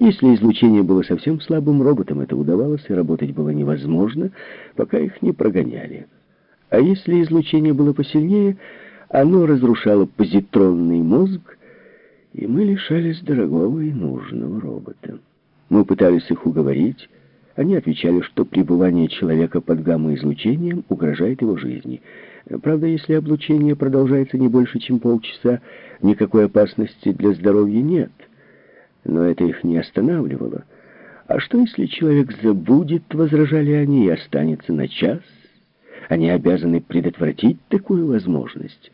Если излучение было совсем слабым, роботам это удавалось, и работать было невозможно, пока их не прогоняли. А если излучение было посильнее, оно разрушало позитронный мозг, и мы лишались дорогого и нужного робота. Мы пытались их уговорить, они отвечали, что пребывание человека под гамма-излучением угрожает его жизни. Правда, если облучение продолжается не больше, чем полчаса, никакой опасности для здоровья нет. Но это их не останавливало. А что, если человек забудет, возражали они, и останется на час? Они обязаны предотвратить такую возможность.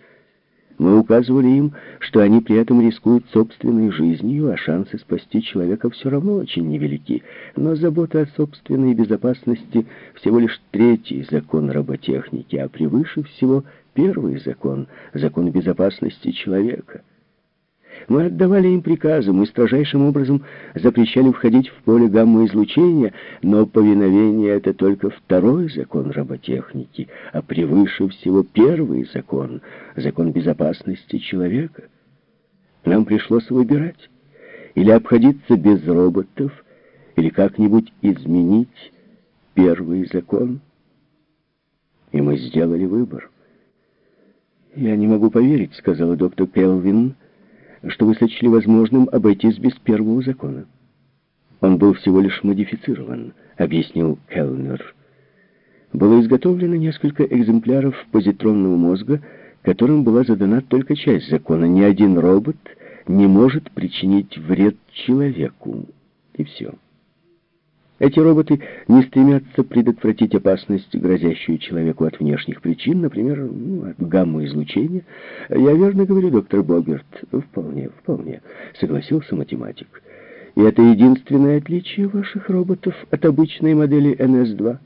Мы указывали им, что они при этом рискуют собственной жизнью, а шансы спасти человека все равно очень невелики. Но забота о собственной безопасности всего лишь третий закон роботехники, а превыше всего первый закон, закон безопасности человека. Мы отдавали им приказы, мы строжайшим образом запрещали входить в поле гамма-излучения, но повиновение — это только второй закон роботехники, а превыше всего первый закон — закон безопасности человека. Нам пришлось выбирать. Или обходиться без роботов, или как-нибудь изменить первый закон. И мы сделали выбор. «Я не могу поверить», — сказала доктор Келвин, — что вы сочли возможным обойтись без первого закона. Он был всего лишь модифицирован, объяснил Келнер. Было изготовлено несколько экземпляров позитронного мозга, которым была задана только часть закона. Ни один робот не может причинить вред человеку. И все. Эти роботы не стремятся предотвратить опасность, грозящую человеку от внешних причин, например, ну, от гамма-излучения. Я верно говорю, доктор Богерт? Вполне, вполне, согласился математик. И это единственное отличие ваших роботов от обычной модели НС-2?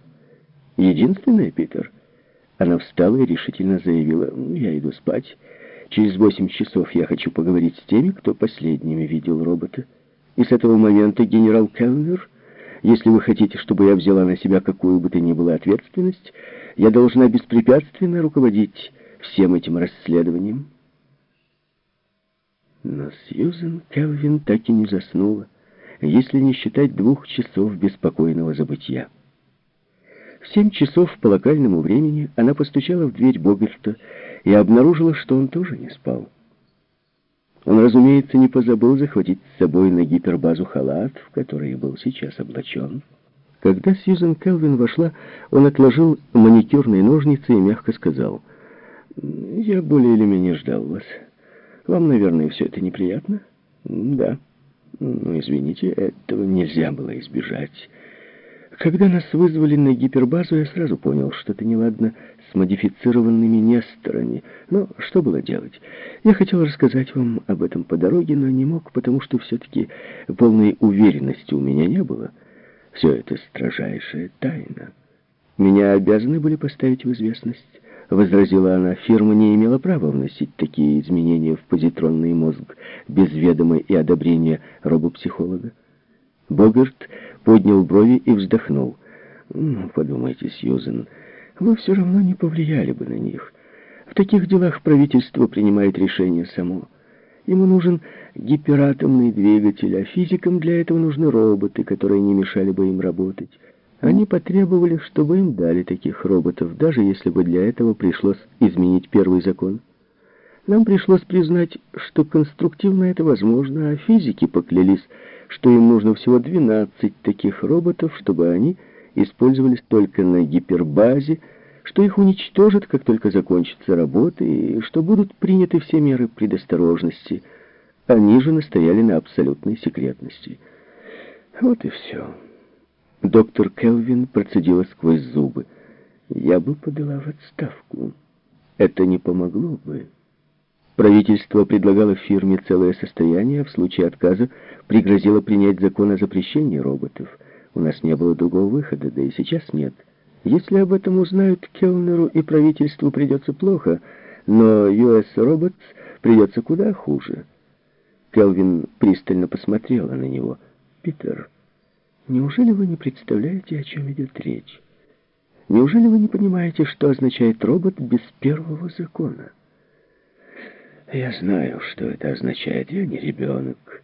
Единственное, Питер? Она встала и решительно заявила, я иду спать. Через восемь часов я хочу поговорить с теми, кто последними видел робота. И с этого момента генерал Келлер если вы хотите, чтобы я взяла на себя какую бы то ни было ответственность, я должна беспрепятственно руководить всем этим расследованием. Но Сьюзен Келвин так и не заснула, если не считать двух часов беспокойного забытия. В семь часов по локальному времени она постучала в дверь Богерта и обнаружила, что он тоже не спал. Он, разумеется, не позабыл захватить с собой на гипербазу халат, в который был сейчас облачен. Когда Сьюзен Келвин вошла, он отложил маникюрные ножницы и мягко сказал, «Я более или менее ждал вас. Вам, наверное, все это неприятно?» «Да». «Ну, извините, этого нельзя было избежать». Когда нас вызвали на гипербазу, я сразу понял, что-то неладно с модифицированными Несторами. Но что было делать? Я хотел рассказать вам об этом по дороге, но не мог, потому что все-таки полной уверенности у меня не было. Все это строжайшая тайна. Меня обязаны были поставить в известность. Возразила она, фирма не имела права вносить такие изменения в позитронный мозг без ведома и одобрения робопсихолога. Богарт поднял брови и вздохнул. «Ну, подумайте, Сьюзен, вы все равно не повлияли бы на них. В таких делах правительство принимает решение само. Ему нужен гиператомный двигатель, а физикам для этого нужны роботы, которые не мешали бы им работать. Они потребовали, чтобы им дали таких роботов, даже если бы для этого пришлось изменить первый закон. Нам пришлось признать, что конструктивно это возможно, а физики поклялись, что им нужно всего 12 таких роботов, чтобы они использовались только на гипербазе, что их уничтожат, как только закончится работа, и что будут приняты все меры предосторожности. Они же настояли на абсолютной секретности. Вот и все. Доктор Келвин процедила сквозь зубы. Я бы подала в отставку. Это не помогло бы. Правительство предлагало фирме целое состояние, а в случае отказа пригрозило принять закон о запрещении роботов. У нас не было другого выхода, да и сейчас нет. Если об этом узнают, Келнеру и правительству придется плохо, но US Robots придется куда хуже. Келвин пристально посмотрела на него. «Питер, неужели вы не представляете, о чем идет речь? Неужели вы не понимаете, что означает робот без первого закона?» Я знаю, что это означает. Я не ребенок.